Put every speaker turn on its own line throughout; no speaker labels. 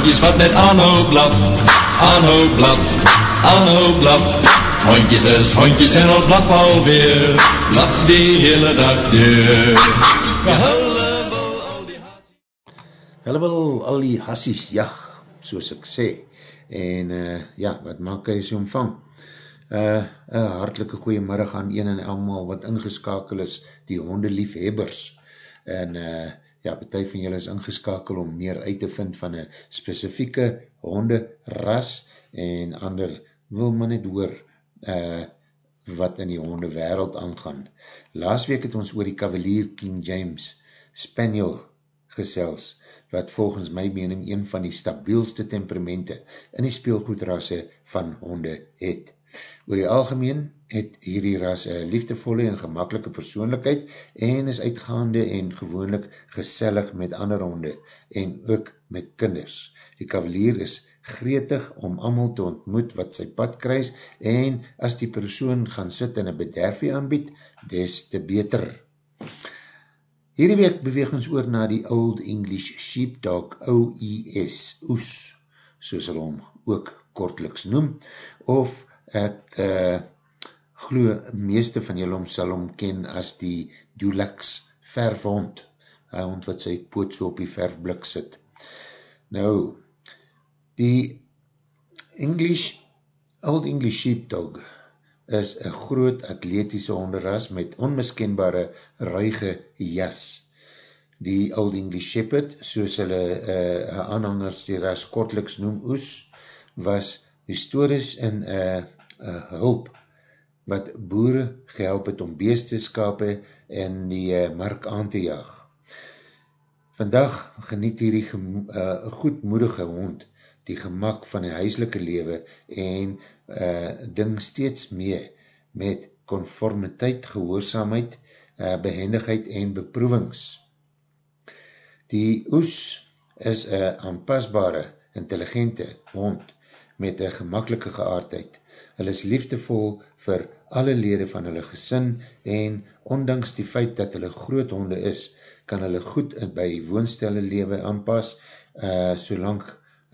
Hondjies wat net aanhou blaf, aanhou blaf, aanhou blaf. Hondjies is hondjies en al blaf alweer, blaf die hele dag deur. Ja, hulle wil al die
Hulle wil al die hassies jag, soos ek sê. En uh, ja, wat maak hy as hy omvang? Uh, een hartelike goeiemiddag aan een en allemaal wat ingeskakel is, die hondeliefhebbers. En uh, ja, partij van julle is ingeskakel om meer uit te vind van een specifieke honderas en ander wil maar net hoor uh, wat in die honde wereld aangaan. Laas week het ons oor die Cavalier King James Spaniel gesels, wat volgens my mening een van die stabielste temperamente in die speelgoedrasse van honde het. Oor die algemeen het hierdie ras een liefdevolle en gemakkelike persoonlijkheid en is uitgaande en gewoonlik gesellig met ander honde en ook met kinders. Die kavalier is gretig om amal te ontmoet wat sy pad kruis en as die persoon gaan sit en een bederfie aanbied, des te beter. Hierdie week beweeg ons oor na die Old English Sheepdog OES, OES, soos hulle hom ook kortliks noem, of ek uh, glo meeste van julle om sal omken as die Dulax verfhond, hy hond wat sy poot so op die verfblik sit. Nou, die English, Old English Sheepdog is een groot atletische honderras met onmiskenbare ruige jas. Die Old English Shepherd, soos hulle uh, aanhangers die ras kortliks noem oes, was historisch in een uh, uh, hulp wat boere gehelp het om beesteskape en die uh, mark aan te jaag. Vandag geniet hierdie uh, goedmoedige hond die gemak van die huiselike lewe en uh, ding steeds mee met conformiteit, gehoorzaamheid, uh, behendigheid en beproevings. Die oes is een aanpasbare, intelligente hond met een gemakkelike geaardheid Hulle is liefdevol vir alle lede van hulle gesin en ondanks die feit dat hulle groot honde is, kan hulle goed by woonstelle lewe aanpas, uh, solang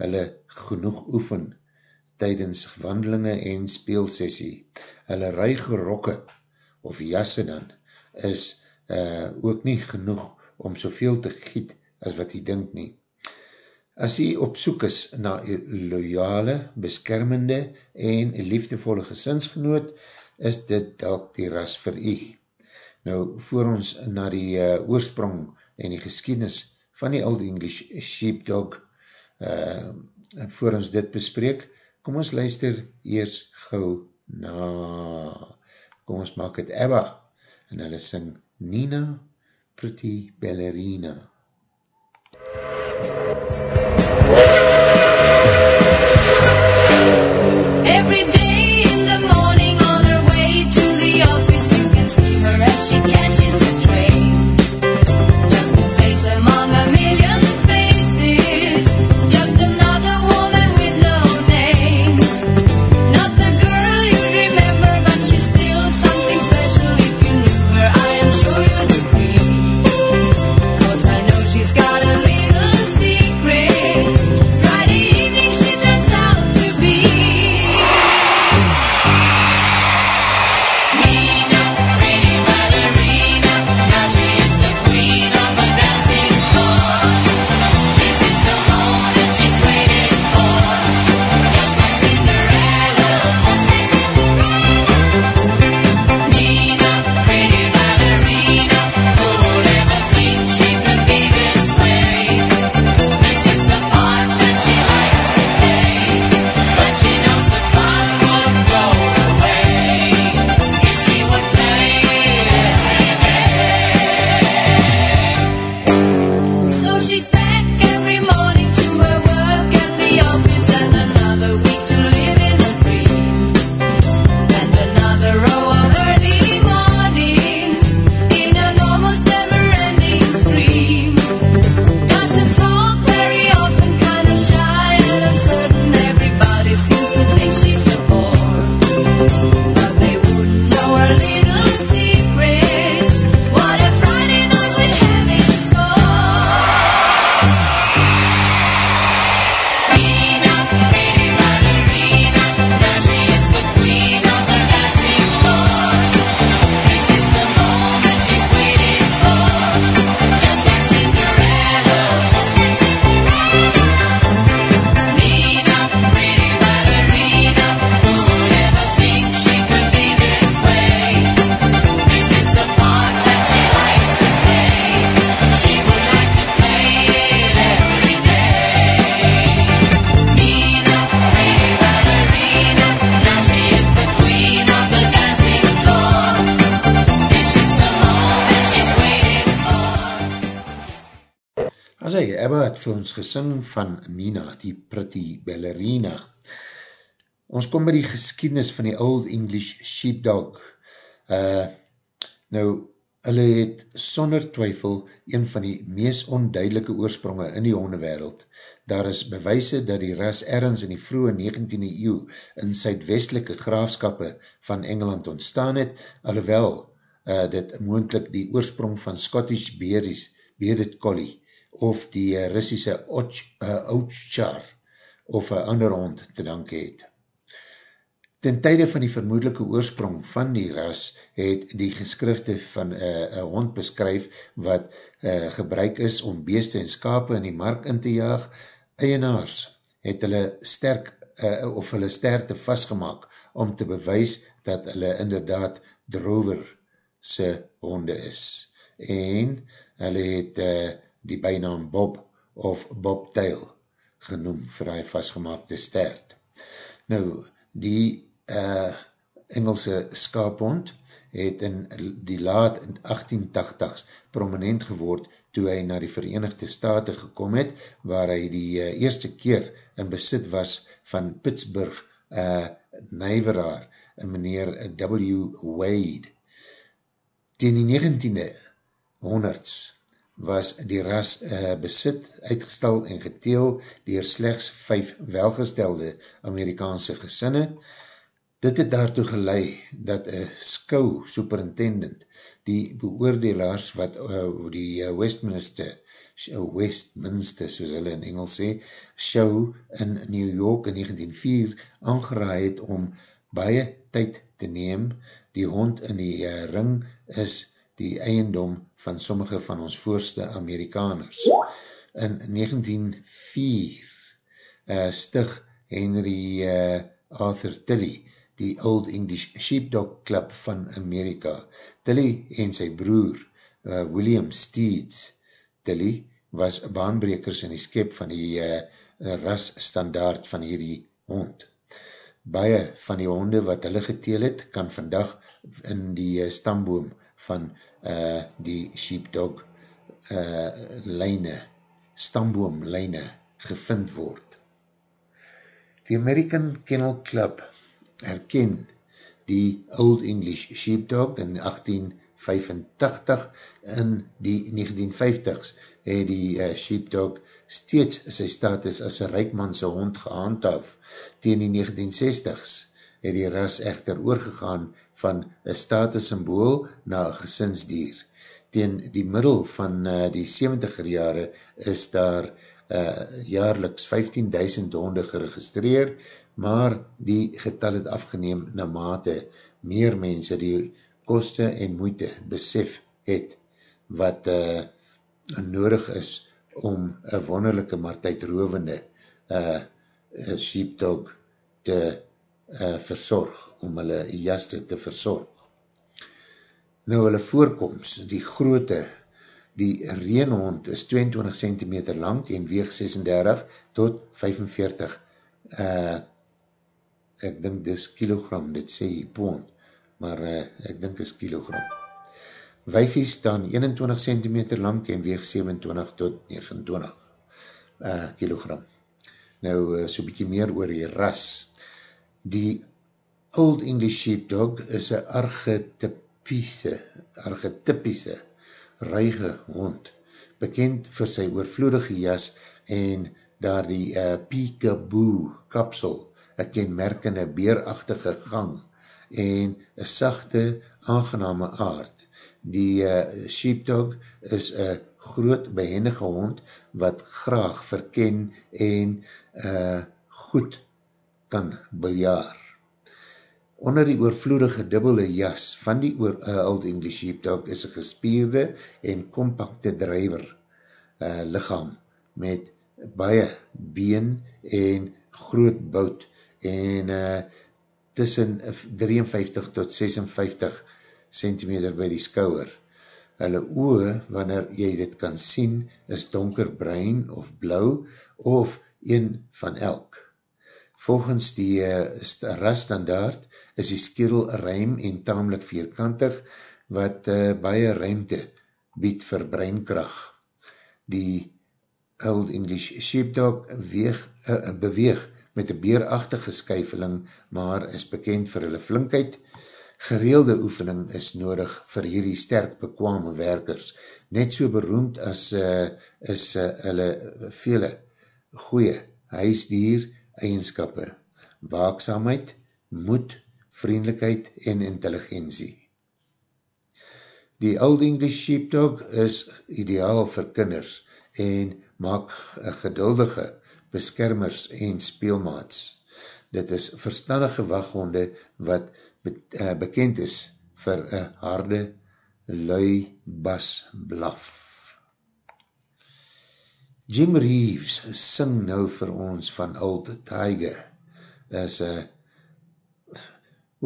hulle genoeg oefen tydens wandelinge en speelsessie. Hulle ruige rokke of jasse dan is uh, ook nie genoeg om soveel te giet as wat hy dink nie. As jy op soek is na loyale, beskermende en liefdevolle gesinsgenoot, is dit dalk die ras vir jy. Nou, voor ons na die uh, oorsprong en die geschiedenis van die Old English Sheepdog, uh, voor ons dit bespreek, kom ons luister eers gauw na, kom ons maak het Ebba, en hulle sing Nina Pretty Ballerina.
Every
gesing van Nina, die pretty ballerina. Ons kom by die geskiednis van die Old English Sheepdog. Uh, nou, hulle het sonder twyfel een van die mees onduidelike oorspronge in die hondewereld. Daar is bewijse dat die ras ergens in die vroege 19e eeuw in suidwestelike graafskappe van Engeland ontstaan het, alhoewel uh, dit moendlik die oorsprong van Scottish Bearded, Bearded Collie of die uh, Russische Outchar uh, of een ander hond te danke het. Ten tijde van die vermoedelike oorsprong van die ras het die geskrifte van een uh, hond beskryf wat uh, gebruik is om beeste en skape in die mark in te jaag. Eienaars het hulle sterk uh, of hulle sterkte vastgemaak om te bewys dat hulle inderdaad drover se honde is. En hulle het uh, die bijnaam Bob of Bob Tail genoem vir die vastgemaakte stert. Nou, die uh, Engelse skaaphond het in die laat 1880s prominent geword toe hy na die Verenigde Staten gekom het, waar hy die uh, eerste keer in besit was van Pittsburgh uh, nijveraar, meneer W. Wade. Tegen die 19e honderds was die ras uh, besit, uitgestal en geteel dier slechts vijf welgestelde Amerikaanse gesinne. Dit het daartoe gelei dat een skou superintendent die beoordelaars wat uh, die uh, Westminster Westminster, soos hulle in Engels sê, show in New York in 1904 aangeraai het om baie tyd te neem. Die hond in die uh, ring is die eiendom van sommige van ons voorste Amerikaners. In 1904 uh, stig Henry uh, Arthur Tilly die Old English Sheepdog Club van Amerika. Tilly en sy broer uh, William Steeds Tilly was baanbrekers in die skep van die uh, ras standaard van hierdie hond. Baie van die honde wat hulle geteel het, kan vandag in die uh, stamboom van uh, die sheepdog uh, lijne, stamboom lijne gevind word. Die American Kennel Club herken die Old English Sheepdog in 1885 in die 1950s het die uh, Sheepdog steeds sy status as een rijkmanse hond gehandhaf. Tegen die 1960s het die ras echter oorgegaan van een statussymbol na een gesinsdier. Tegen die middel van uh, die 70er jare is daar uh, jaarliks 15.000 honde geregistreer, maar die getal het afgeneem na mate meer mense die koste en moeite besef het wat uh, nodig is om een wonderlijke maar tydrovende uh, sheepdog te uh, verzorg, om hulle jaste te verzorg. Nou hulle voorkomst, die groote, die reenhond is 22 cm lang en weeg 36 tot 45 uh, ek dink dis kilogram, dit sê pond, maar uh, ek dink is kilogram. Wijfie staan 21 cm lang en weeg 27 tot 29 uh, kilogram. Nou, uh, so bykie meer oor die ras. Die Old English Sheepdog is een archetypische, archetypische, ruige hond, bekend vir sy oorvloedige jas en daar die uh, peekaboo kapsel, een kenmerkende beerachtige gang en een sachte, aangename aard. Die uh, sheepdog is een groot behendige hond wat graag verken en uh, goed kan bejaar. Onder die oorvloedige dubbele jas van die oor, uh, Old English Sheepdog is een gespierde en compacte drijver uh, lichaam met baie been en groot bout en uh, tussen 53 tot 56 centimeter by die skouwer. Hulle oe, wanneer jy dit kan sien, is donkerbruin of blauw of een van elk. Volgens die uh, rasstandaard is die skerel ruim en tamelijk vierkantig, wat uh, baie ruimte bied vir breinkracht. Die Old English Sheepdog weeg, uh, beweeg met een beerachtige skuiveling, maar is bekend vir hulle flinkheid. Gereelde oefening is nodig vir hierdie sterk bekwame werkers. Net so beroemd as uh, is uh, hulle vele goeie huisdier eigenskappe. Waaksaamheid, moed, vriendelijkheid en intelligentie. Die Old English Sheepdog is ideaal vir kinders en maak geduldige beskermers en speelmaats. Dit is verstandige waghonde wat be uh, bekend is vir een harde, lui bas blaf. Jim Reeves sing nou vir ons van Old Tiger. Is, uh,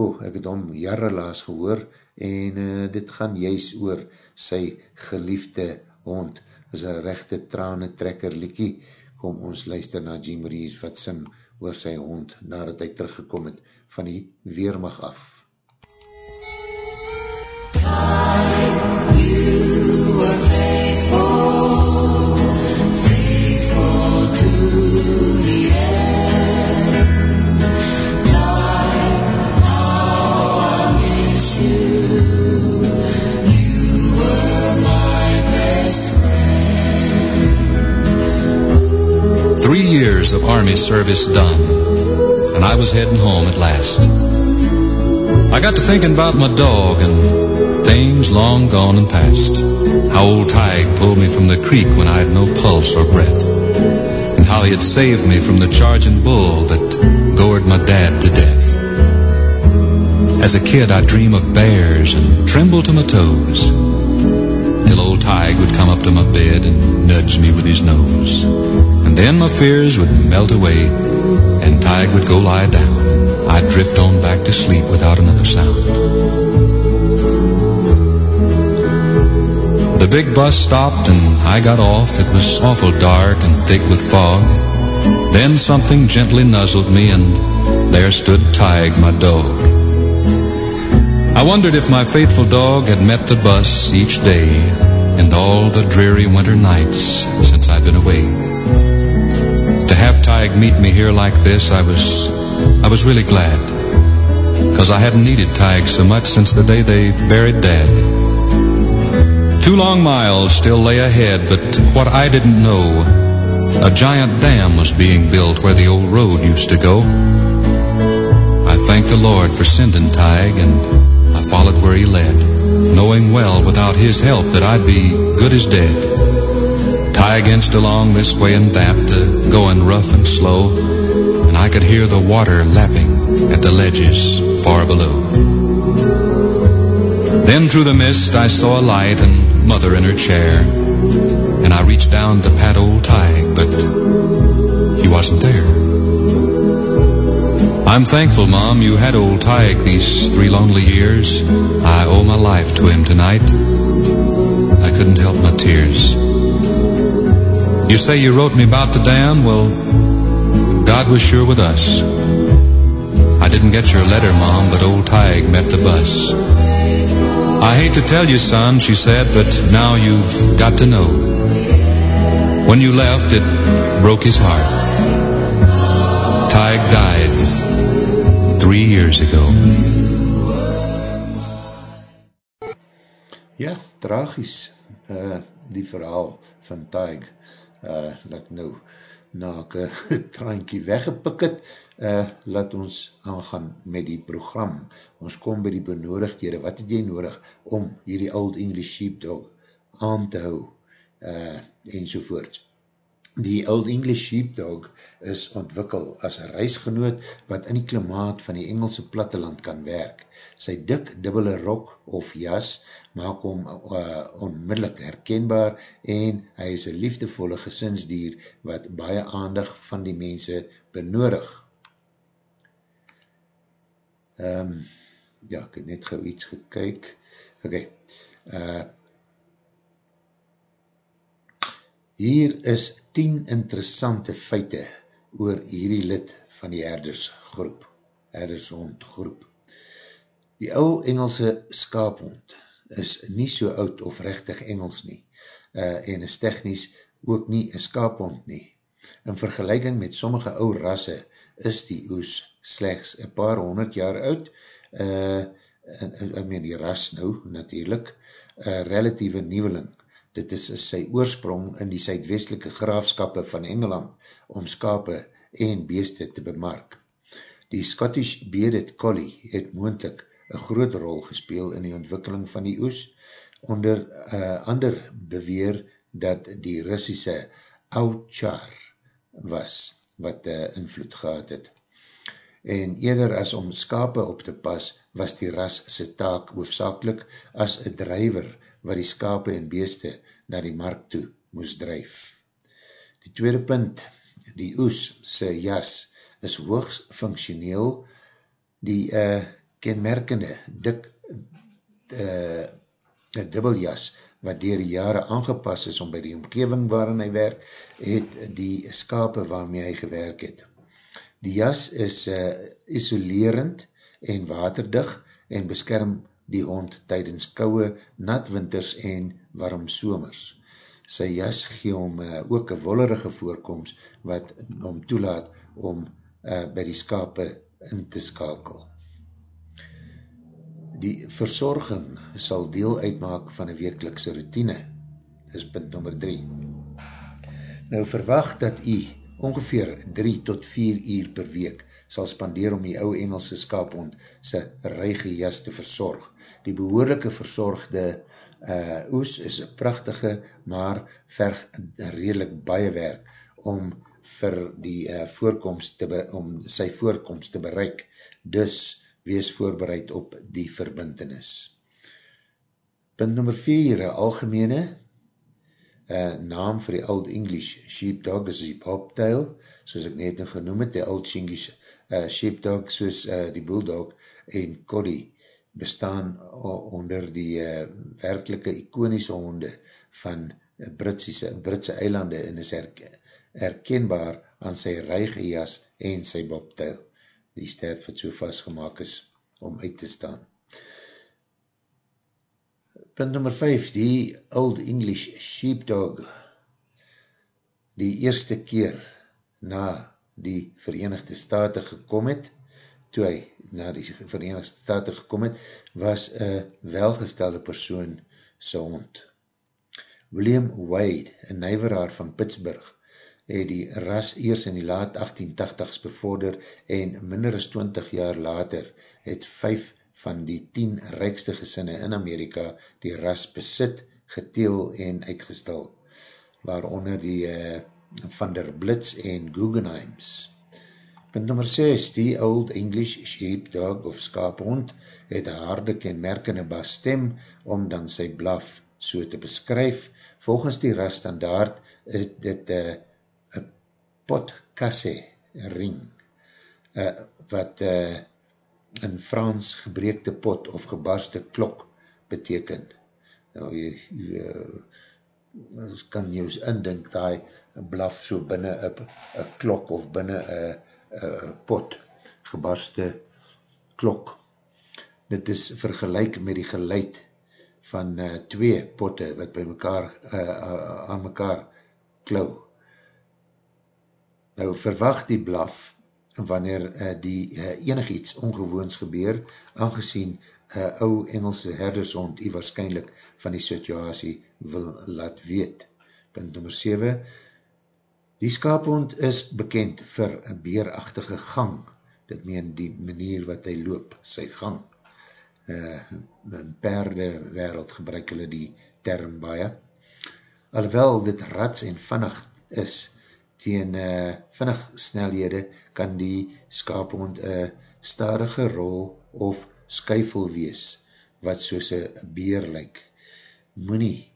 oh, ek het om jare laas gehoor en uh, dit gaan juist oor sy geliefde hond is een rechte trane trekker liekie, kom ons luister na Jim Reeves wat sing oor sy hond nadat hy teruggekom het van die weermag af. Time
years of Army service done, and I was heading home at last. I got to thinking about my dog and things long gone and past. How old Tige pulled me from the creek when I had no pulse or breath, and how he had saved me from the charging bull that gored my dad to death. As a kid, I'd dream of bears and tremble to my toes, till old Tige would come up to my bed and nudge me with his nose. And then my fears would melt away, and Tige would go lie down. I'd drift on back to sleep without another sound. The big bus stopped and I got off. It was awful dark and thick with fog. Then something gently nuzzled me, and there stood Tige, my dog. I wondered if my faithful dog had met the bus each day and all the dreary winter nights since I'd been away. To have Tig meet me here like this, I was, I was really glad. Cause I hadn't needed Tig so much since the day they buried Dad. Two long miles still lay ahead, but what I didn't know, a giant dam was being built where the old road used to go. I thanked the Lord for sending Tig, and I followed where he led, knowing well without his help that I'd be good as dead. Tie against along this way and that, uh, going rough and slow, and I could hear the water lapping at the ledges far below. Then through the mist I saw a light and mother in her chair, and I reached down to pat old Tige, but he wasn't there. I'm thankful, Mom, you had old Tige these three lonely years. I owe my life to him tonight. I couldn't help my tears. You say you wrote me about the dam? Well, God was sure with us. I didn't get your letter, Mom, but old Tig met the bus. I hate to tell you, son, she said, but now you've got to know. When you left, it broke his heart. Tig died three years ago.
Ja, tragies, uh, die verhaal van Tige, uh, laat nou, na ek een traantje weggepik het, uh, laat ons aangaan met die program. Ons kom by die benodigdhede, wat het jy nodig om hierdie Old English Sheepdog aan te hou, uh, enzovoorts. Die Old English Sheepdog is ontwikkel as een reisgenoot wat in die klimaat van die Engelse platteland kan werk. Sy dik dubbele rok of jas maak hom uh, onmiddellik herkenbaar en hy is een liefdevolle gesinsdier wat baie aandig van die mense benodig. Um, ja, ek het net gauw iets gekyk. Ok, uh, hier is 10 interessante feite oor hierdie lid van die herdersgroep, herdershond groep. Die ou Engelse skaaphond is nie so oud of rechtig Engels nie uh, en is technisch ook nie een skaaphond nie. In vergelijking met sommige ou rasse is die oes slechts een paar honderd jaar oud, uh, ek meen die ras nou natuurlijk, uh, relatieve nieuweling. Dit is sy oorsprong in die suidwestelike graafskappe van Engeland om skape en beeste te bemark. Die Scottish Bearded Collie het moendlik een groot rol gespeel in die ontwikkeling van die oes, onder uh, ander beweer dat die Russische Auchar was, wat uh, invloed gehad het. En eerder as om skape op te pas, was die ras sy taak hoofdzakelik as een drijver wat die skape en beeste na die markt toe moes drijf. Die tweede punt, die oes sy jas is hoogst functioneel die uh, kenmerkende dik uh, dubbeljas wat dier die jare aangepas is om by die omgeving waarin hy werk, het die skape waarmee hy gewerk het. Die jas is uh, isolerend en waterdig en beskerm die hond tydens kouwe, natwinters en warm somers. Sy jas gee hom uh, ook een wollerige voorkomst wat hom toelaat om uh, by die skape in te skakel. Die verzorging sal deel uitmaak van een wekelikse routine. Is punt nummer 3. Nou verwacht dat u ongeveer 3 tot 4 uur per week sal spandeer om die ou Engelse skaaphond sy reige jas te verzorg. Die behoorlijke verzorgde uh, oes is een prachtige, maar verg redelijk baie werk om vir die uh, voorkomst te be, om sy voorkomst te bereik. Dus wees voorbereid op die verbintenis. Punt nummer 4, algemene uh, naam vir die Old English Sheepdog is die bobtail, soos ek net genoem het, die Old English uh, Sheepdog, soos uh, die Bulldog en Cody, bestaan onder die uh, werkelike iconische honde van Britse, Britse eilande en is herkenbaar aan sy reige jas en sy bobtail. Die sterf het so vastgemaak is om uit te staan. Punt nummer 5, die Old English Sheepdog. Die eerste keer na die Verenigde Staten gekom het, toe hy na die Verenigde Staten gekom het, was een welgestelde persoon sy hond. William Wade, een nijveraar van Pittsburgh, het die ras eers in die laat 1880s bevorder en minder as 20 jaar later het 5 van die 10 rijkste gesinne in Amerika die ras besit, geteel en uitgestel, waaronder die uh, Van der Blitz en Guggenheims. Punt nummer 6, die Old English Sheepdog of Skaaphond het een harde kenmerkende bas stem om dan sy blaf so te beskryf. Volgens die ras standaard is dit een uh, potkasse ring, uh, wat uh, in Frans gebreekte pot of gebarste klok beteken. Nou, jy, jy, jy kan jy indink dat hy blaf so binnen een klok of binnen een pot gebarste klok. Dit is vergelijk met die geluid van uh, twee potte wat by mekaar, uh, aan mekaar klauw. Nou, verwacht die blaf wanneer uh, die uh, enig iets ongewoons gebeur, aangezien uh, ou Engelse herdershond die waarschijnlijk van die situasie wil laat weet. Punt nummer 7 Die skaaphond is bekend vir een beerachtige gang, dit meen die manier wat hy loop, sy gang. Uh, in perde wereld gebruik hulle die term baie. Alhoewel dit rats en vannig is, teen uh, vinnig snelhede kan die skaaphond een stadige rol of skuifel wees, wat soos een beer lyk. Moenie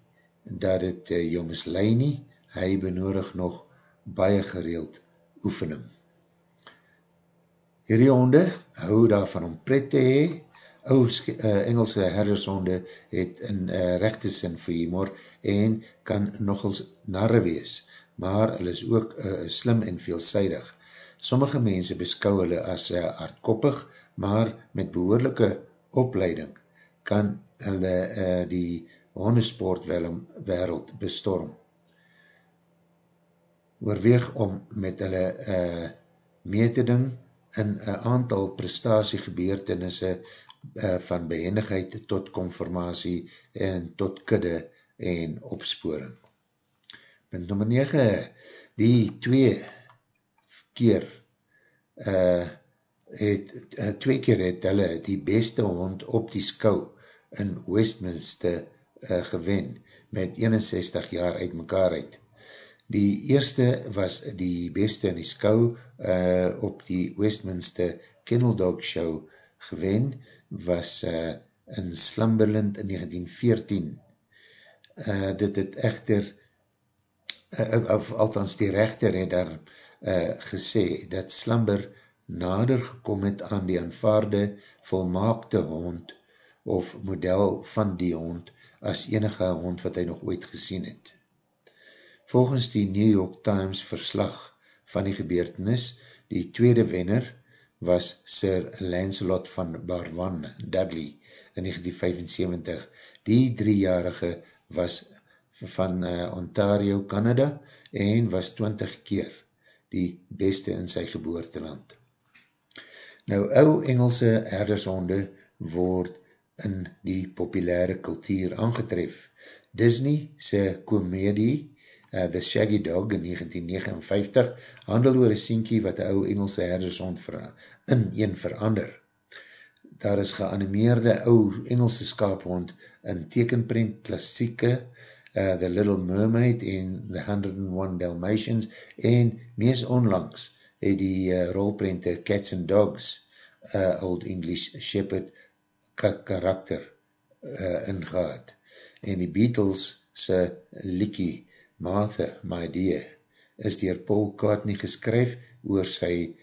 dat het uh, jou mislui nie, hy benodig nog baie gereeld oefening. Hierdie honde hou daarvan om pret te hee, ou uh, Engelse herdershonde het in uh, rechte sin vir humor en kan nogals narre wees, maar hulle is ook uh, slim en veelzijdig. Sommige mense beskou hulle as uh, hardkoppig, maar met behoorlijke opleiding kan hulle uh, die hondesport wereld bestorm. oorweeg om met hulle uh, mee te ding in een aantal prestatiegebeurtenisse uh, van behendigheid tot conformatie en tot kudde en opsporing. Punt nummer 9, die twee keer uh, het, uh, twee keer het hulle die beste hond op die skou in Westminster uh, gewen met 61 jaar uit mekaar uit. Die eerste was die beste in die skou uh, op die Westminster Kennel Dog Show gewen, was uh, in Slumberland in 1914. Uh, dit het echter, of althans die rechter het daar uh, gesê, dat Slumber nader gekom het aan die aanvaarde volmaakte hond of model van die hond as enige hond wat hy nog ooit gesien het. Volgens die New York Times verslag van die gebeurtenis, die tweede wenner was Sir Lancelot van Barwan Dudley in 1975. Die driejarige was van uh, Ontario, Canada en was 20 keer die beste in sy geboorteland. Nou, ou Engelse herdershonde word in die populaire kultuur aangetref. Disney se komedie uh, The Shaggy Dog in 1959, handel oor een sienkie wat die ouwe Engelse herdershond in een verander. Daar is geanimeerde ouwe Engelse skaaphond in tekenprint klassieke uh, The Little Mermaid en The 101 Dalmatians en mees onlangs het die uh, rolprente Cats and Dogs uh, Old English Shepherd karakter uh, ingehaad. En die Beatles se liekie Martha, My Dear, is dier Paul Courtney geskryf oor sy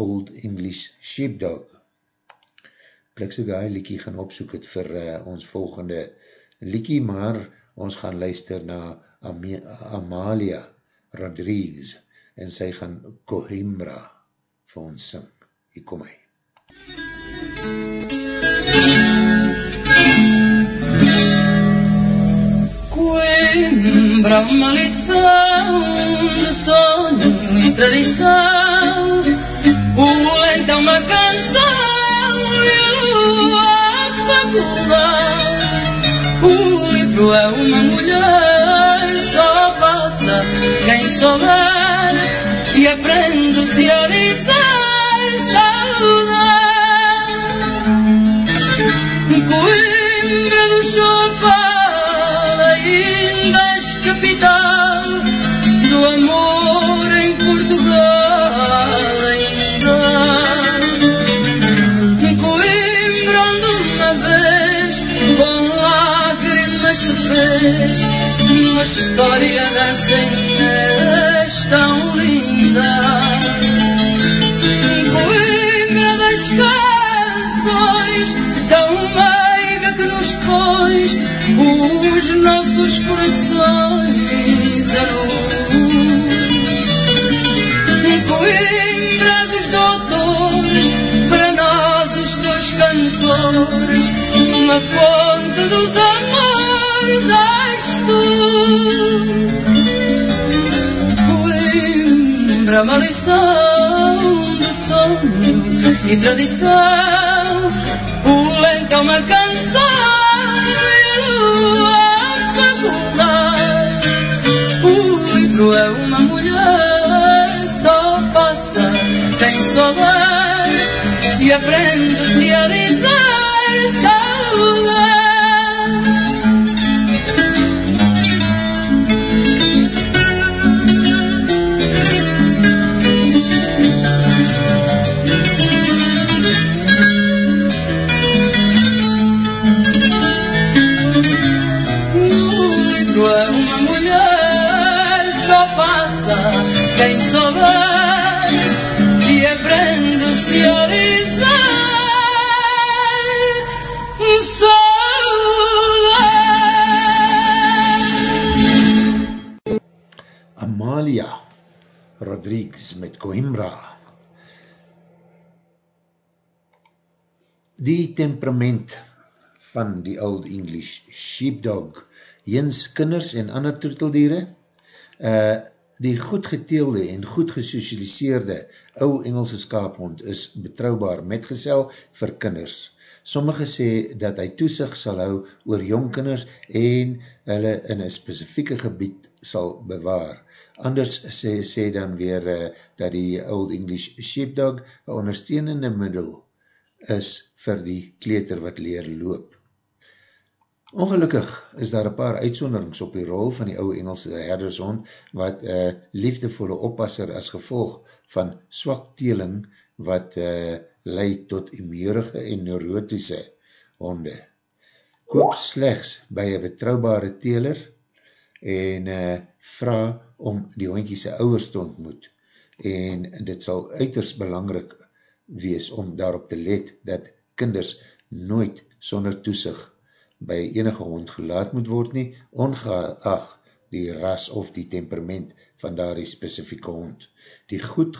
Old English Sheepdog. Plik so die liekie gaan opsoek het vir uh, ons volgende liekie, maar ons gaan luister na Am Amalia Rodriguez en sy gaan Coimbra vir ons sing. Hier kom hy.
Coimbra, uma lição de sonho e tradição. O lento é uma canção e a lua a faculdade. O livro é uma mulher, só passa quem souber e aprende a se fez uma história das tão linda. Coimbra das canções tão meiga que nos pôs os nossos corações a luz. Coimbra dos doutores, para nós os teus cantores, uma fonte dos amores tu. Coimbra, uma lição de sonho e tradição, o lento é uma canção e a faculdade. O livro é uma mulher, só passa quem souber e aprende a alisar saudade.
Amalia Rodriguez met Coimbra. Die temperament van die Old English Sheepdog, jens kinders en ander troeteldiere, uh, Die goed geteelde en goed gesocialiseerde ou Engelse skaaphond is betrouwbaar metgesel vir kinders. Sommige sê dat hy toesig sal hou oor jongkinders en hulle in een specifieke gebied sal bewaar. Anders sê, sê dan weer uh, dat die Old English Sheepdog een ondersteunende middel is vir die kleter wat leer loop. Ongelukkig is daar een paar uitsonderings op die rol van die ouwe Engelse herdershond wat uh, liefdevolle oppasser as gevolg van swak teeling wat uh, leid tot imeurige en neurotische honde. Koop slechts by een betrouwbare teeler en uh, vraag om die hondjiese ouwers te ontmoet en dit sal uiters belangrik wees om daarop te let dat kinders nooit sonder toesig by enige hond gelaat moet word nie, ongeag die ras of die temperament van daar die specifieke hond. Die goed,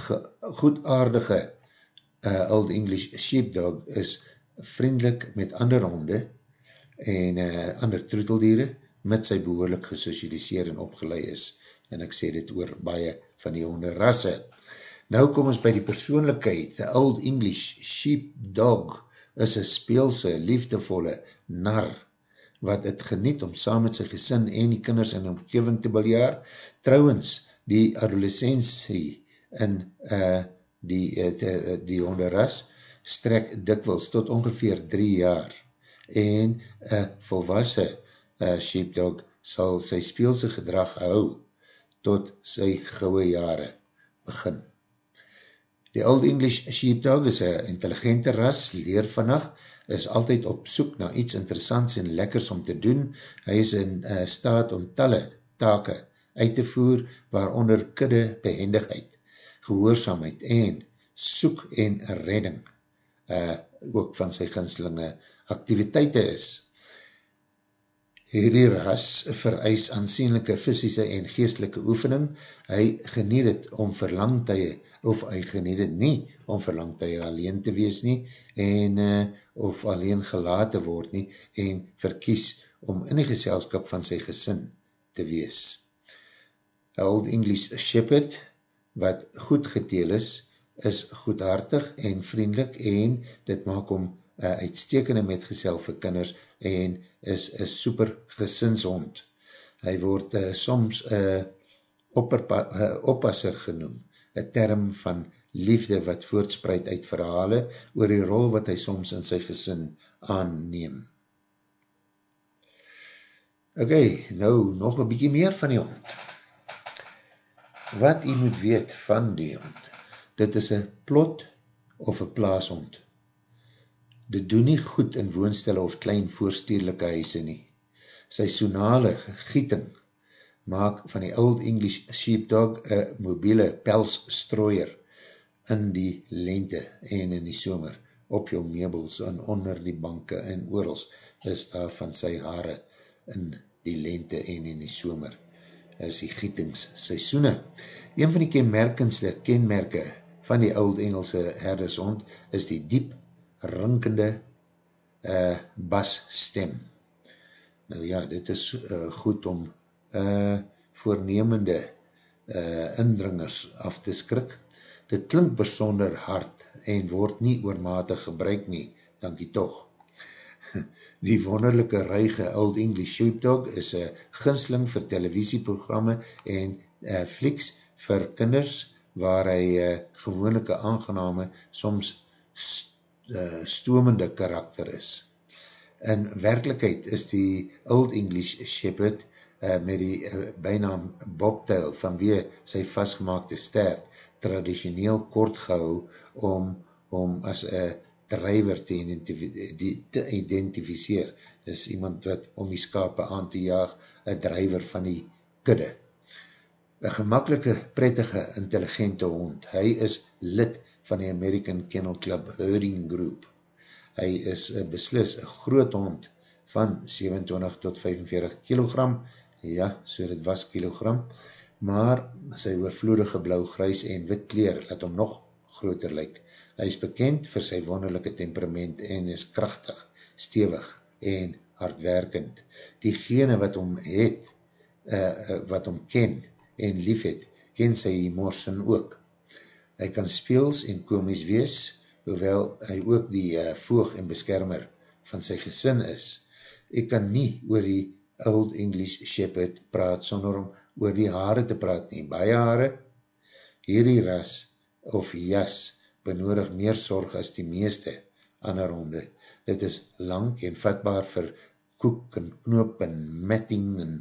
goedaardige uh, Old English Sheepdog is vriendelik met ander honde en uh, ander troeteldiere, met sy behoorlik gesocialiseer en opgeleid is. En ek sê dit oor baie van die honde rasse. Nou kom ons by die persoonlijkheid. The Old English Sheepdog is een speelse, liefdevolle nar wat het geniet om saam met sy gesin en die kinders in omgeving te biljaar. Trouwens, die adolescentie in uh, die, uh, die, die honderras strek dikwels tot ongeveer drie jaar en uh, volwassen uh, sheepdog sal sy speelse gedrag hou tot sy gouwe jare begin. Die Old English Sheepdog is een intelligente ras, leer vannacht is altyd op soek na iets interessants en lekkers om te doen. Hy is in uh, staat om talle take uit te voer, waaronder kudde behendigheid, gehoorzaamheid en soek en redding uh, ook van sy ginslinge activiteite is. Hierdie ras vereis aansienlijke fysische en geestelike oefening. Hy geniet het om verlangtuie, of hy geniet het nie om verlangtuie alleen te wees nie, en uh, of alleen gelaten word nie en verkies om in die geselskap van sy gesin te wees. A Old English Shepherd, wat goed geteel is, is goedhartig en vriendelik en dit maak om uh, uitstekende metgesel vir kinders en is een super gesinshond. Hy word uh, soms uh, opperpa, uh, oppasser genoem, een term van liefde wat voortspreid uit verhale oor die rol wat hy soms in sy gesin aanneem. Ok, nou nog een bykie meer van die hond. Wat jy moet weet van die hond, dit is een plot of een plaashond. Dit doen nie goed in woonstelle of klein voorstedelike huise nie. Sy sonale gieting maak van die Old English Sheepdog een mobiele pelsstrooier in die lente en in die somer, op jou meubels en onder die banke en oorels, is daar van sy haare in die lente en in die somer, is die gietingsseisoene. Een van die kenmerkendste kenmerke van die oud Engelse herdershond is die diep, rinkende uh, basstem. Nou ja, dit is uh, goed om uh, voornemende uh, indringers af te skrik, Dit klink besonder hard en word nie oormatig gebruik nie, dankie toch. Die wonderlijke reige Old English Sheepdog is een ginsling vir televisieprogramme en uh, flieks vir kinders waar hy uh, gewoonlijke aangename, soms st uh, stomende karakter is. In werkelijkheid is die Old English Shepherd uh, met die uh, bijnaam Bobtail vanwe sy vastgemaakte stert traditioneel kort gehou om, om as een drijver te, te identificeer. Dis iemand wat om die skape aan te jaag, een drijver van die kudde. Een gemakkelike, prettige, intelligente hond. Hy is lid van die American Kennel Club Herding Group. Hy is beslis een groot hond van 27 tot 45 kilogram, ja, so dit was kilogram, maar sy oorvloedige blauw, grys en wit kleer laat hom nog groter lyk. Hy is bekend vir sy wonderlijke temperament en is krachtig, stevig en hardwerkend. Diegene wat hom het, uh, wat hom ken en lief het, ken sy humorsin ook. Hy kan speels en komies wees, hoewel hy ook die uh, voog en beskermer van sy gesin is. Ek kan nie oor die Old English Shepherd praat sonder om oor die haare te praat nie. Baie haare, hierdie ras of jas benodig meer sorg as die meeste ander honde. Dit is lang en vatbaar vir koek en knoop en matting en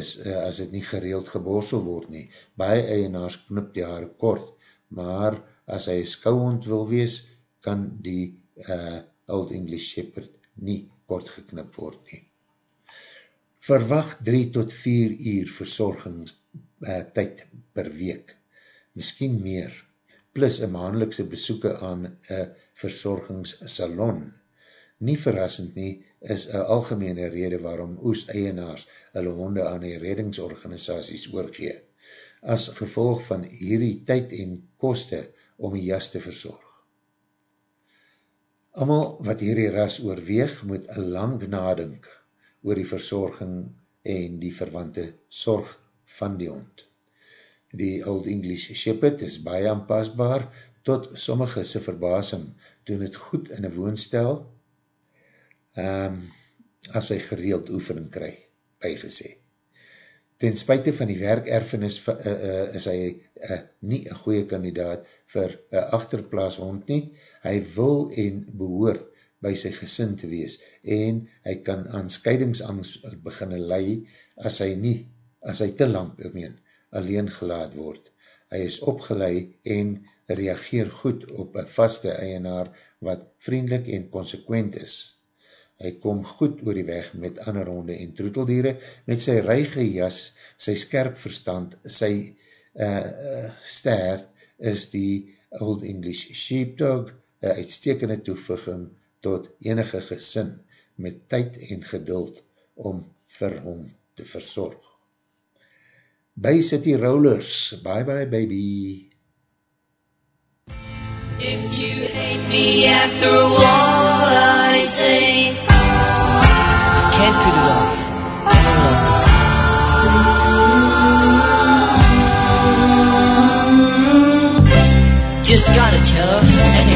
is, uh, as het nie gereeld geborsel word nie. Baie eienaars knip die haare kort, maar as hy skouwond wil wees, kan die uh, Old English Shepherd nie kort geknip word nie. Verwacht 3 tot 4 uur verzorging uh, tyd per week, miskien meer, plus een maandelikse besoeken aan een verzorgingssalon. Nie verrassend nie, is een algemene rede waarom oes-eienaars hulle honde aan die reddingsorganisaties oorgee, as gevolg van hierdie tyd en koste om die jas te verzorg. Amal wat hierdie ras oorweeg, moet lang nadink oor die verzorging en die verwante sorg van die hond. Die Old English Shepherd is baie aanpasbaar tot sommige se verbasing doen het goed in een woonstel um, as hy gereeld oefening kry, bygesê. Ten spuite van die werkerfenis uh, uh, is hy uh, nie een goeie kandidaat vir een achterplaas hond nie. Hy wil en behoort by sy gesin te wees en hy kan aan scheidingsangst beginne lei as hy nie, as hy te lang, ek meen, alleen gelaat word. Hy is opgeleid en reageer goed op een vaste eienaar wat vriendelik en consequent is. Hy kom goed oor die weg met ander honde en troeteldiere, met sy reige jas, sy skerp verstand, sy uh, uh, stert is die Old English Sheepdog, een uitstekende toevoeging tot enige gesin met tyd en geduld om vir hom te verzorg. By City Rollers, bye bye baby.
If you hate me after all I say,
Can't put it off. Just gotta tell her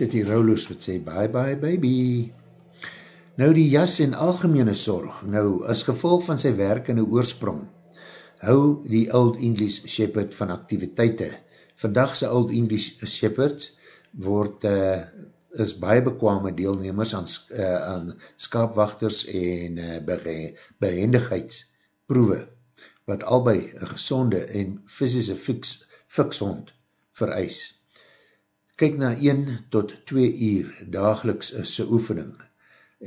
By City Rollers wat sê bye bye baby. Nou die jas en algemene sorg, nou as gevolg van sy werkende oorsprong, hou die Old English Shepherd van activiteite. Vandagse Old English Shepherd word uh, is baie bekwame deelnemers aan, uh, aan skaapwachters en uh, bege, behendigheidsproewe, wat albei een gezonde en fysische fiks, fikshond vereis. Kyk na 1 tot 2 uur dageliks sy oefening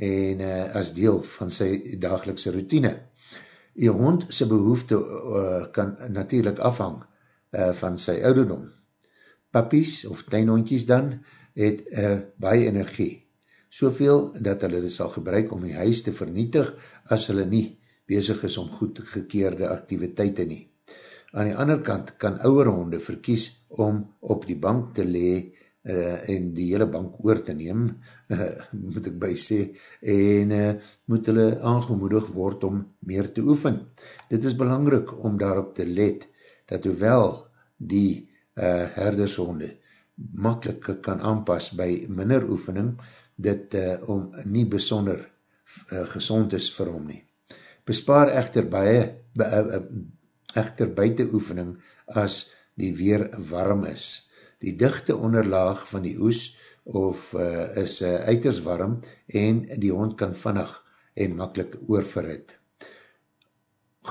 en uh, as deel van sy dagelikse routine. Die hond sy behoefte uh, kan natuurlijk afhang uh, van sy ouderdom. Pappies of tuinhondjies dan het uh, baie energie, soveel dat hulle dit sal gebruik om die huis te vernietig as hulle nie bezig is om goed gekeerde activiteite nie. Aan die ander kant kan ouwe honde verkies om op die bank te lee uh, en die hele bank oor te neem, uh, moet ek by sê, en uh, moet hulle aangemoedig word om meer te oefen. Dit is belangrik om daarop te let, dat hoewel die uh, herdershonde makkelijk kan aanpas by minder oefening, dit uh, om nie besonder uh, gezond is vir hom nie. Bespaar echter baie, be, uh, echter buiten oefening as die weer warm is die dichte onderlaag van die oes of uh, is uh, uiters warm en die hond kan vannig en makkelijk oorverhit.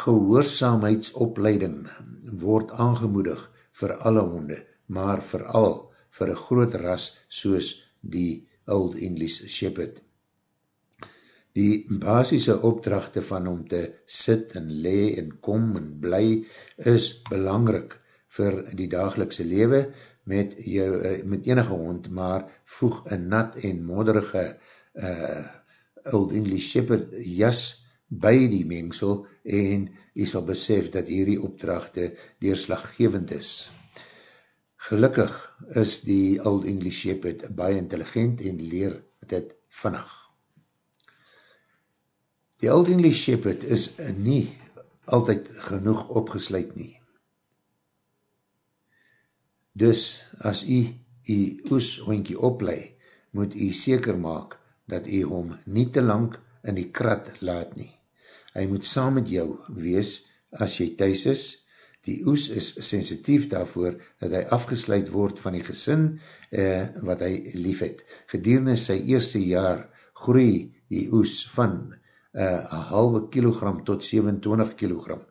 Gehoorzaamheidsopleiding word aangemoedig vir alle honde, maar vooral vir een groot ras soos die Old English Shepherd. Die basisse opdrachte van om te sit en le en kom en bly is belangrik vir die dagelikse lewe met, jou, uh, met enige hond, maar voeg een nat en modderige uh, Old English Shepherd jas by die mengsel en jy sal besef dat hierdie opdrachte deerslaggevend is. Gelukkig is die Old English Shepherd baie intelligent en leer dit vannig. Die Old English Shepherd is nie altyd genoeg opgesluit nie. Dus as u u oes hoentje oplei, moet u seker maak dat u hom nie te lang in die krat laat nie. Hy moet saam met jou wees as jy thuis is. Die oes is sensitief daarvoor dat hy afgesluit word van die gesin eh, wat hy lief het. Gedurende sy eerste jaar groei die oes van eh, een halve kilogram tot 27 kilogram.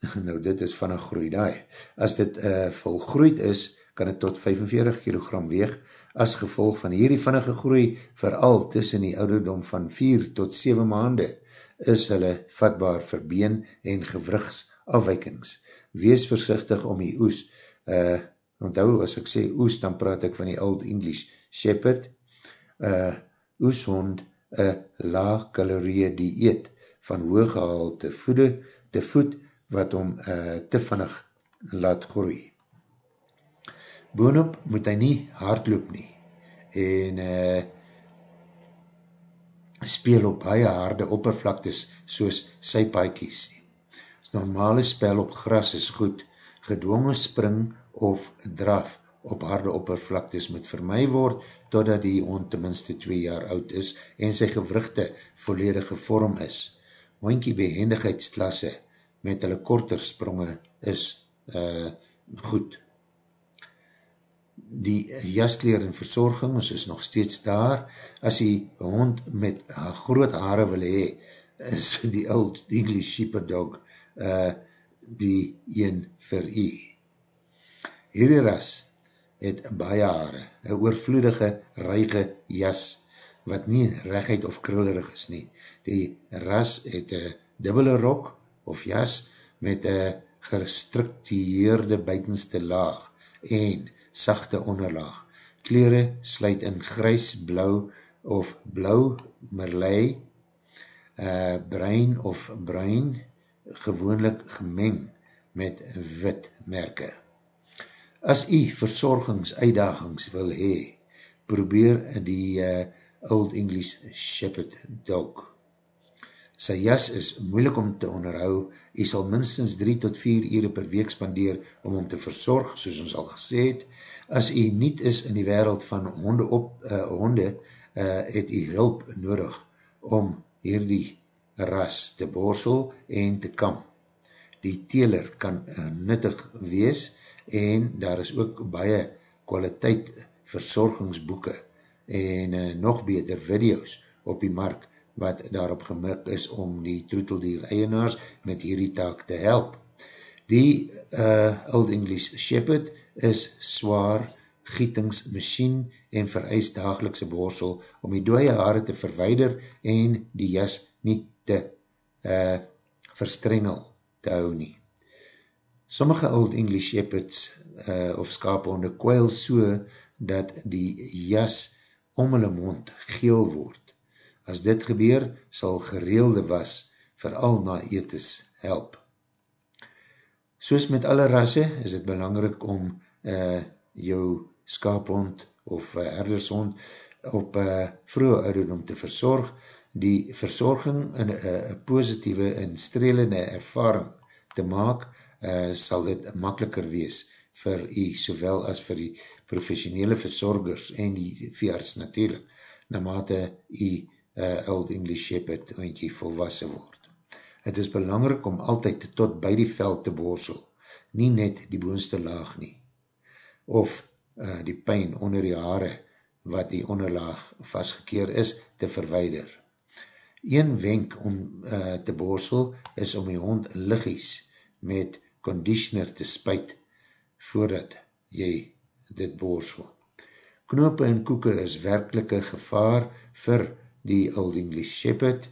nou dit is van een groei daai. As dit uh, volgroeid is, kan het tot 45 kg weeg, as gevolg van hierdie vannige groei, vooral tussen die ouderdom van 4 tot 7 maande, is hulle vatbaar vir been en gewrigsafwijkings. Wees versichtig om die oes, uh, onthou as ek sê oes, dan praat ek van die Old English Shepherd, uh, oeshond, een laag kalorie dieet van hooggehalte voede, te voed, wat om uh, te vinnig laat groei. Boonop moet hy nie hardloop nie en uh, speel op baie harde oppervlaktes soos sy paaikies nie. Normale spel op gras is goed, gedwongen spring of draf op harde oppervlaktes moet my word totdat die hond tenminste 2 jaar oud is en sy gewrugte volledige vorm is. Hoinkie behendigheidsklasse met hulle korter spronge is uh, goed. Die jasleer en verzorging is, is nog steeds daar. As die hond met uh, groot haare wil hee, is die old English sheeperdog uh, die een vir u. Hierdie ras het baie haare, een oorvloedige, ruige jas, wat nie regheid of krullerig is nie. Die ras het een dubbele rok, of jas met een gestruktueerde buitenste laag en sachte onderlaag. Kleren sluit in grijs, blauw of blauw merlei, uh, bruin of bruin, gewoonlik gemeng met wit merke. As u verzorgingsuitdagings wil hee, probeer die uh, Old English Shepherd Dog Sy jas is moeilik om te onderhou, hy sal minstens 3 tot 4 ure per week spandeer om hom te verzorg, soos ons al gesê het. As hy niet is in die wereld van honde, op, uh, honde uh, het hy hulp nodig om hierdie ras te borsel en te kam. Die teler kan uh, nuttig wees en daar is ook baie kwaliteit verzorgingsboeken en uh, nog beter video's op die mark wat daarop gemik is om die troeteldier eienaars met hierdie taak te help. Die uh, Old English Shepherd is zwaar gietingsmachine en vereis dagelikse borsel om die dooie haare te verweider en die jas nie te uh, verstrengel te hou nie. Sommige Old English Shepherds uh, of skaaphonde kwijl so dat die jas om hulle mond geel word. As dit gebeur, sal gereelde was vooral na etes help. Soos met alle rasse is het belangrik om uh, jou skaaphond of uh, herdershond op uh, vroege ouderdom te verzorg, die verzorging in een uh, positieve en strelende ervaring te maak, uh, sal dit makkeliker wees vir u, sowel as vir die professionele verzorgers en die veearts natuurlijk, na mate u uh, Old English Shepherd eentje volwassen word. Het is belangrik om altyd tot by die veld te borsel, nie net die boonste laag nie, of uh, die pijn onder die haare wat die onderlaag vastgekeer is, te verweider. Een wenk om uh, te borsel is om die hond liggies met conditioner te spuit voordat jy dit borsel. Knope en koeke is werkelike gevaar vir die Old English Shepherd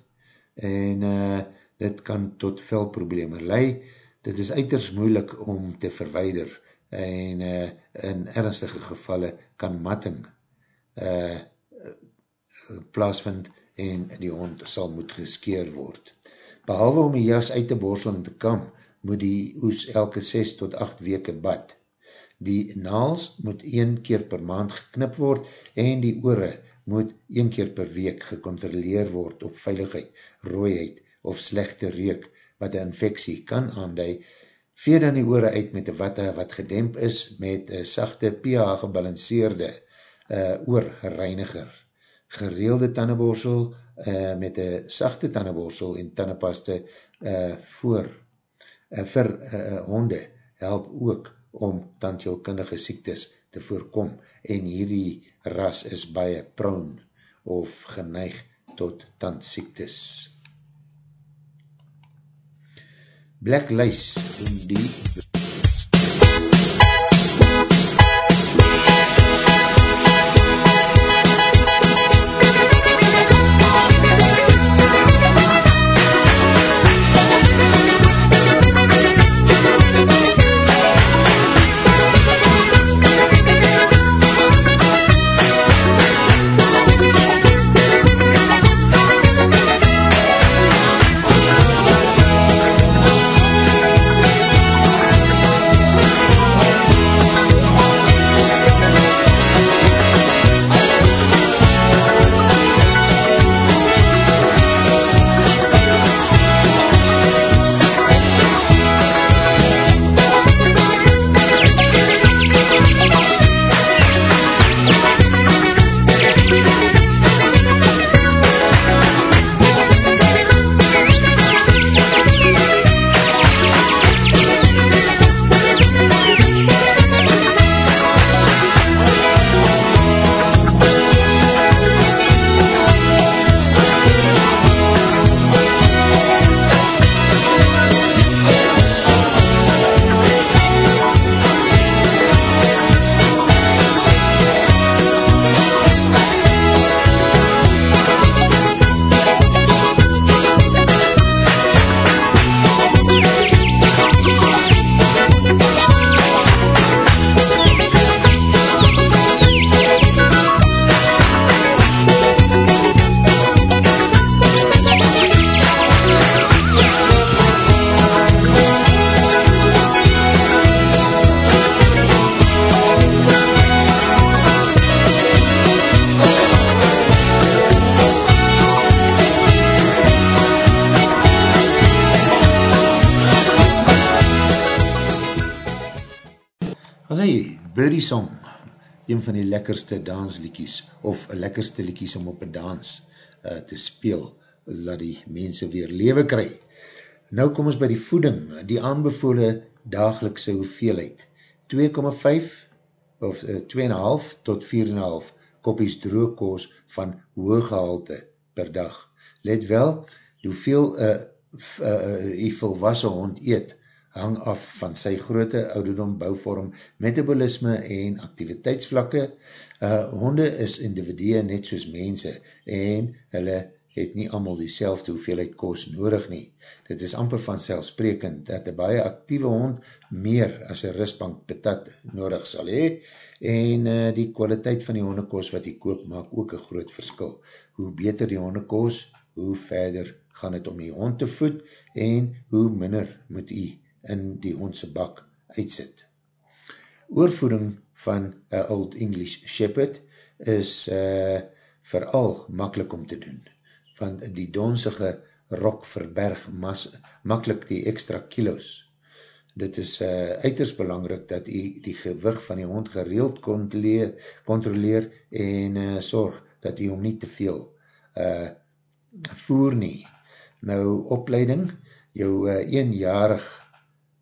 en uh, dit kan tot velprobleme lei. Dit is uiters moeilik om te verweider en uh, in ernstige gevalle kan matting uh, plaasvind en die hond sal moet geskeer word. Behalwe om die jas uit te borsel en te kam, moet die oes elke 6 tot 8 weke bad. Die naals moet 1 keer per maand geknip word en die oore moet 1 keer per week gecontroleer word op veiligheid, rooiheid of slechte reuk wat een infectie kan aandui. Veer dan die oore uit met een watte wat gedemp is met een sachte pH gebalanceerde uh, oorreiniger. Gereelde tannenborsel uh, met een sachte tannenborsel en tannenpaste uh, voor uh, vir uh, honde help ook om tandheelkundige siektes te voorkom en hierdie ras is baie proon of geneig tot tandsiektes. Black Lace, die lekkerste dansliekies, of lekkerste liekies om op een dans uh, te speel, laat die mense weer lewe kry. Nou kom ons by die voeding, die aanbevole dagelikse hoeveelheid, 2,5 of uh, 2,5 tot 4,5 koppies droogkoos van hooggehalte per dag. Let wel, hoeveel uh, uh, die volwassen hond eet, hang af van sy grootte, ouderdom, bouwvorm, metabolisme en activiteitsvlakke. Uh, honde is individue net soos mense en hulle het nie allemaal die selfde hoeveelheid koos nodig nie. Dit is amper vanzelfsprekend dat een baie actieve hond meer as een rustbank patat nodig sal hee en uh, die kwaliteit van die hondekoos wat die koop maak ook een groot verskil. Hoe beter die hondekoos, hoe verder gaan het om die hond te voed en hoe minder moet die in die hondse bak uitsit. Oorvoeding van een Old English Shepherd is uh, vooral makkelijk om te doen, want die donsige rok verberg mas, makkelijk die extra kilo's. Dit is uh, uiters belangrik dat die, die gewig van die hond gereeld controleer, controleer en uh, sorg dat die hom nie te veel uh, voer nie. Nou, opleiding, jou uh, eenjarig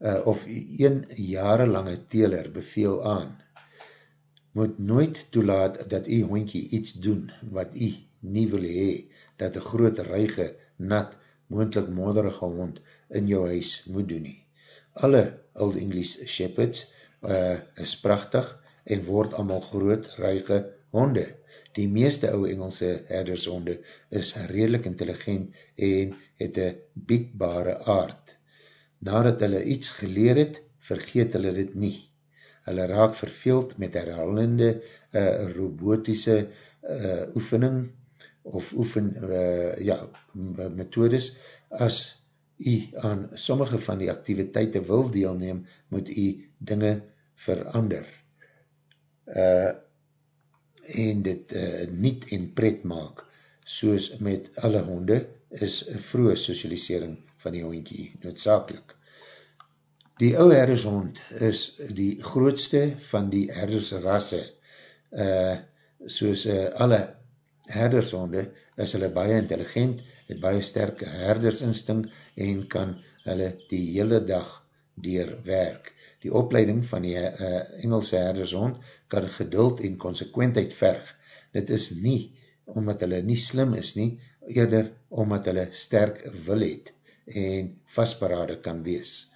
uh, of een jarenlange teler beveel aan, moet nooit toelaat dat die hondje iets doen wat die nie wil hee, dat een groot ruige, nat, moendlik modderige hond in jou huis moet doen nie. Alle Old English Shepherds uh, is prachtig en word allemaal groot, ruige honde. Die meeste oude Engelse herdershonde is redelijk intelligent en het een biedbare aard nadat hulle iets geleer het, vergeet hulle dit nie. Hulle raak verveeld met herhalende uh, robotische uh, oefening of oefen, uh, ja, methodes. As u aan sommige van die activiteite wil deelneem, moet u dinge verander. Uh, en dit uh, niet en pret maak, soos met alle honde, is vroege socialisering van die hondkie noodzakelik. Die ou herdershond is die grootste van die herdersrasse. Uh, soos uh, alle herdershonde is hulle baie intelligent, het baie sterke herdersinsting en kan hulle die hele dag deurwerk. Die opleiding van die uh, Engelse herdershond kan geduld en consequentheid verg. Dit is nie omdat hulle nie slim is nie, eerder omdat hulle sterk wil het en vastberade kan wees.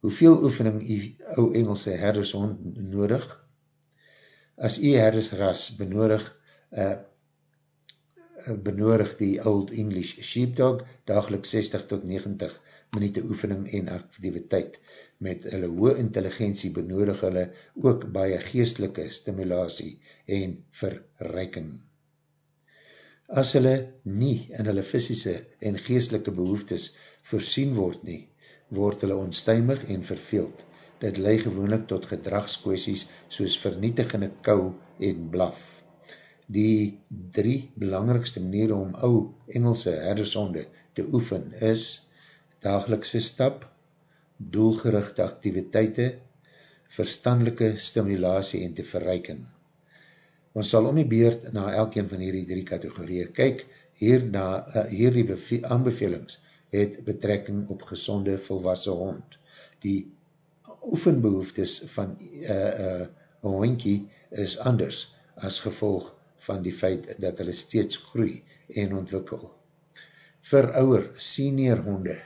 Hoeveel oefening die ou Engelse herdershond nodig? As die herdersras benodig, uh, benodig die Old English Sheepdog dagelijks 60 tot 90 minuut oefening en activiteit. Met hulle hoë intelligentie benodig hulle ook baie geestelike stimulatie en verreiking as hulle nie in hulle fysische en geestelike behoeftes voorsien word nie, word hulle onstuimig en verveeld. Dit leid gewoonlik tot gedragskwesties soos vernietigende kou en blaf. Die drie belangrikste maniere om ou Engelse herdersonde te oefen is dagelikse stap, doelgerichte activiteite, verstandelike stimulatie en te verreiking. Ons sal om die beurt na elkeen van hierdie drie kategorieën kyk, hier na, uh, hierdie aanbevelings het betrekking op gezonde volwassen hond. Die oefenbehoeftes van uh, uh, een hondkie is anders as gevolg van die feit dat hulle steeds groei en ontwikkel. Vir ouwer senior honde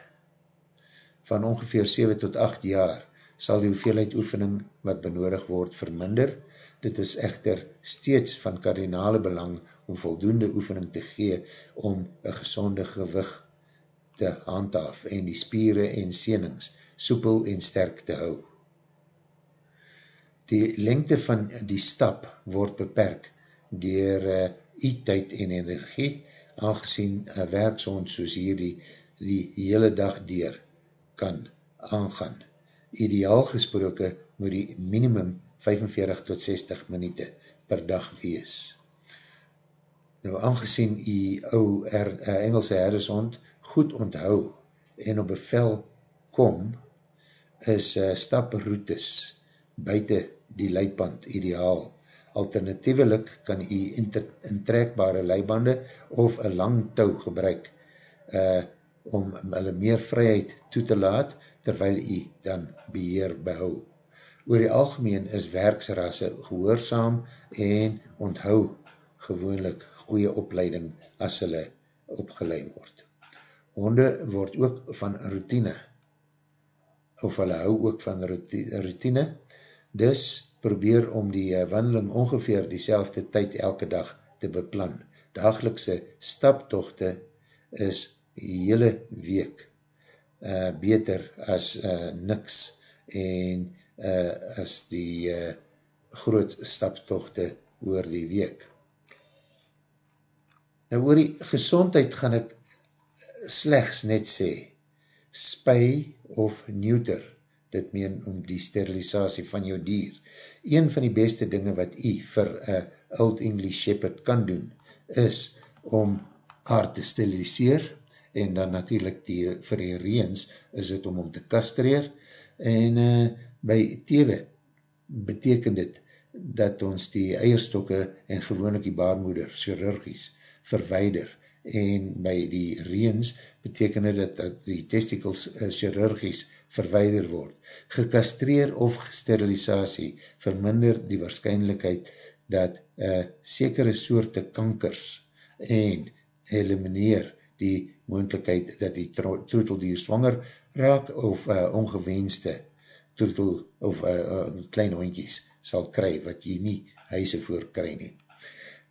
van ongeveer 7 tot 8 jaar sal die hoeveelheid oefening wat benodig word verminder, Dit is echter steeds van kardinale belang om voldoende oefening te gee om een gezonde gewig te handhaaf en die spiere en senings soepel en sterk te hou. Die lengte van die stap word beperk dier uh, die tyd en energie, aangezien een werkshond soos hier die, die hele dag dier kan aangaan. Ideaal gesproke moet die minimum 45 tot 60 minuute per dag wees. Nou, aangezien die ou er, uh, Engelse herdershond goed onthou en op bevel kom, is uh, staproutes buiten die leidband ideaal. Alternatiewelik kan jy intrekbare leibande of een lang touw gebruik uh, om hulle meer vryheid toe te laat, terwyl jy dan beheer behou. Oor die algemeen is werksrasse gehoorzaam en onthou gewoonlik goeie opleiding as hulle opgeleid word. Honde word ook van routine, of hulle hou ook van routine, dus probeer om die eh, wandeling ongeveer die selfde tyd elke dag te beplan. Dagelikse staptochte is hele week uh, beter as uh, niks en uh, as die uh, groot staptochte oor die week. Nou oor die gezondheid gaan ek slechts net sê, spy of neuter, dit meen om die sterilisatie van jou dier. Een van die beste dinge wat jy vir a Old English Shepherd kan doen, is om haar te steriliseer, en dan natuurlijk die, vir die reens is het om om te kastreer, en uh, by tewe beteken dit dat ons die eierstokke en gewoonlik die baarmoeder chirurgies verweider en by die reens beteken dit dat die testicles uh, chirurgies verweider word. Gekastreer of sterilisatie verminder die waarschijnlijkheid dat uh, sekere soorte kankers en elimineer die moendlikheid dat die troeteldier swanger raak of uh, ongewenste troetel of uh, uh, klein hondjies sal kry wat jy nie huise voor kry nie.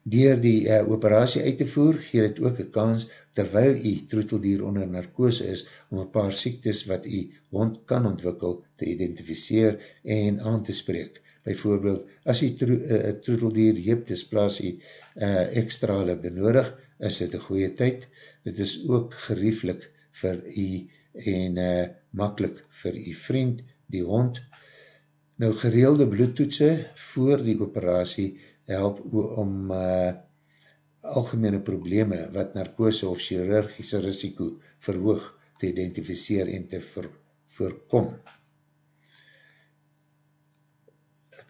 Door die uh, operatie uit te voer, geer het ook een kans terwyl jy troeteldier onder narkose is om een paar siektes wat jy hond kan ontwikkel te identificeer en aan te spreek. Bijvoorbeeld, as jy tro, uh, troeteldier heepdysplasie uh, extrale benodig, is dit een goeie tyd. Dit is ook gerieflik vir jy en uh, makkelijk vir jy vriend, die hond. Nou gereelde bloedtoetse voor die operatie help om uh, algemene probleme wat narkose of chirurgische risiko verhoog te identificeer en te ver, voorkom.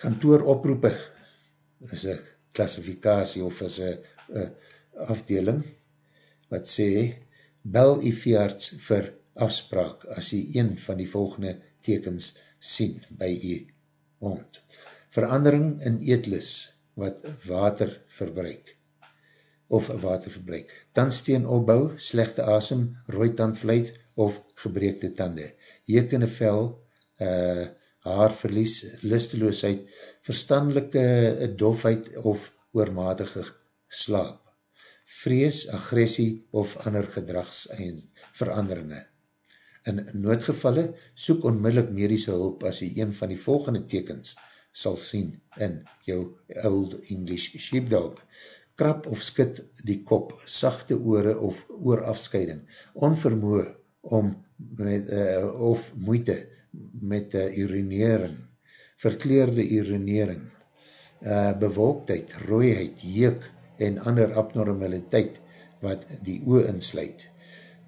Kantoor oproepe is een klassifikatie of is een afdeling wat sê, bel die veearts vir afspraak as jy een van die volgende tekens sien by jy hond. Verandering in eetlus wat water verbruik of water verbruik. Tandsteen opbou, slechte asem, rooi tandvleid of gebreekte tande. Jekende vel, uh, haarverlies, listeloosheid, verstandelike dofheid of oormatige slaap. Vrees, agressie of ander gedragsveranderinge. In noodgevalle soek onmiddellik medische hulp as jy een van die volgende tekens sal sien in jou Old English Sheepdog. Krap of skit die kop, sachte oore of oorafscheiding, onvermoe om met, uh, of moeite met uh, urinering, verkleerde urinering, uh, bewolktheid, rooiheid, jeuk en ander abnormaliteit wat die oe insluit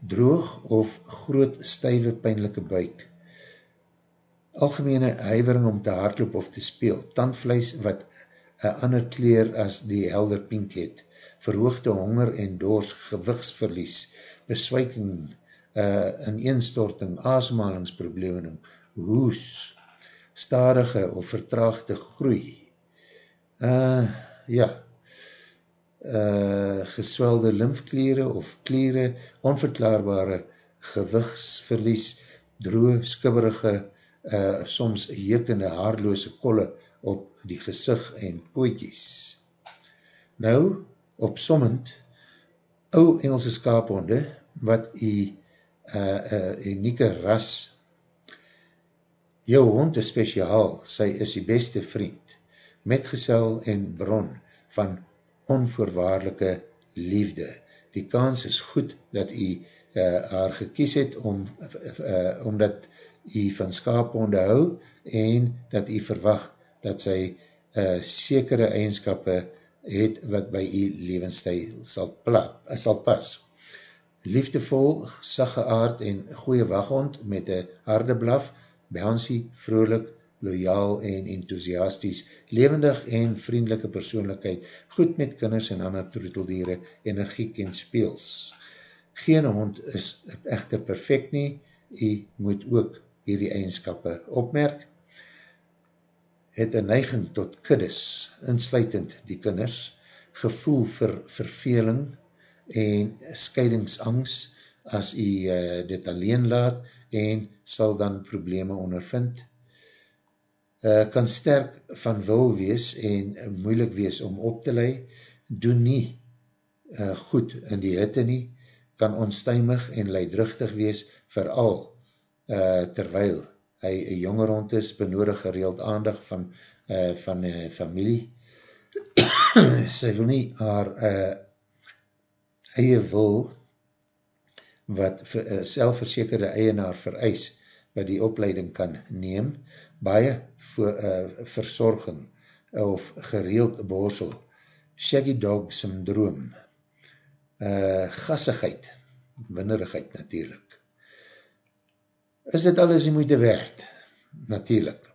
droog of groot stuive pijnlijke buik, algemene huivering om te hardloop of te speel, tandvlees wat een ander kleer as die helder pink het, verhoogde honger en doors gewigsverlies, beswijking, uh, ineenstorting, asemhalingsproblemen, hoes, stadige of vertraagde groei. Uh, ja, uh, geswelde lymfkliere of kliere, onverklaarbare gewigsverlies, droe, skibberige, uh, soms jekende haarloose kolle op die gezicht en pootjies. Nou, opsommend, ou Engelse skaaphonde, wat die uh, uh, unieke ras, jou hond is speciaal, sy is die beste vriend, metgesel en bron van onvoorwaardelike liefde. Die kans is goed dat jy uh, haar gekies het om, uh, omdat jy van skaaphonde hou en dat jy verwacht dat sy uh, sekere eigenskappe het wat by jy levensstijl sal, pla, sal pas. Liefdevol, sagge aard en goeie waghond met een harde blaf, bouncy, vrolik, loyaal en enthousiasties, levendig en vriendelike persoonlikheid, goed met kinders en ander troeteldiere, energiek en speels. Geen hond is echter perfect nie, jy moet ook hierdie eigenskappe opmerk. Het een neiging tot kuddes, insluitend die kinders, gevoel vir verveling en scheidingsangst as jy uh, dit alleen laat en sal dan probleme ondervind. Uh, kan sterk van wil wees en moeilik wees om op te lei, doen nie uh, goed in die hitte nie, kan onstuimig en leidruchtig wees, vooral uh, terwyl hy een jonge rond is, benodig gereeld aandag van, uh, van uh, familie. sy wil nie haar uh, eie wil wat uh, selfverzekerde eienaar vereis wat die opleiding kan neem, baie voor, uh, verzorging of gereeld borsel, shaggy dog syndroom, uh, gassigheid, winnerigheid natuurlijk. Is dit alles die moeite werd? Natuurlijk.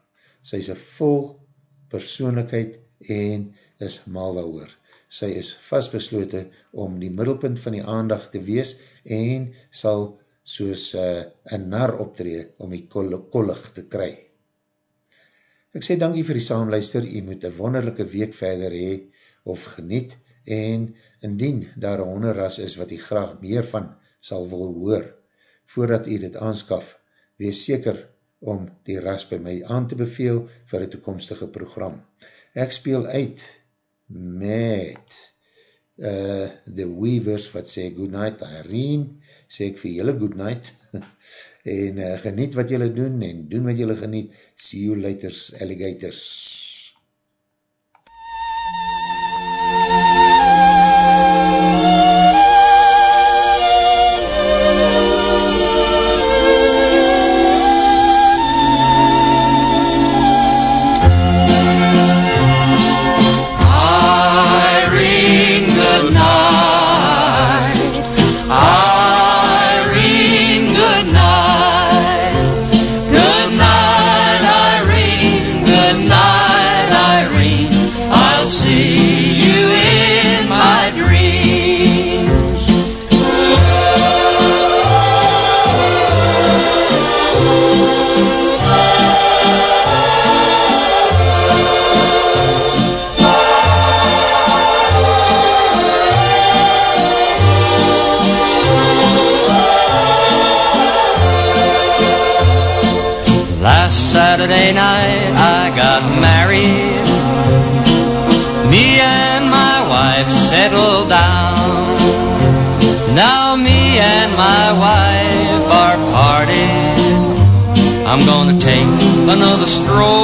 Sy is een vol persoonlijkheid en is mal daar Sy is vastbesloten om die middelpunt van die aandag te wees en sal soos uh, een nar optree om die kollig te kry. Ek sê dankie vir die saamluister, jy moet een wonderlijke week verder hee of geniet en indien daar een honderras is wat jy graag meer van sal wil hoor, voordat jy dit aanskaf, wees seker om die ras by my aan te beveel vir die toekomstige program. Ek speel uit met uh, The Weavers wat sê good night Irene, sê ek vir julle good night. En uh, geniet wat julle doen en doen wat julle geniet. See you later alligators
another stroll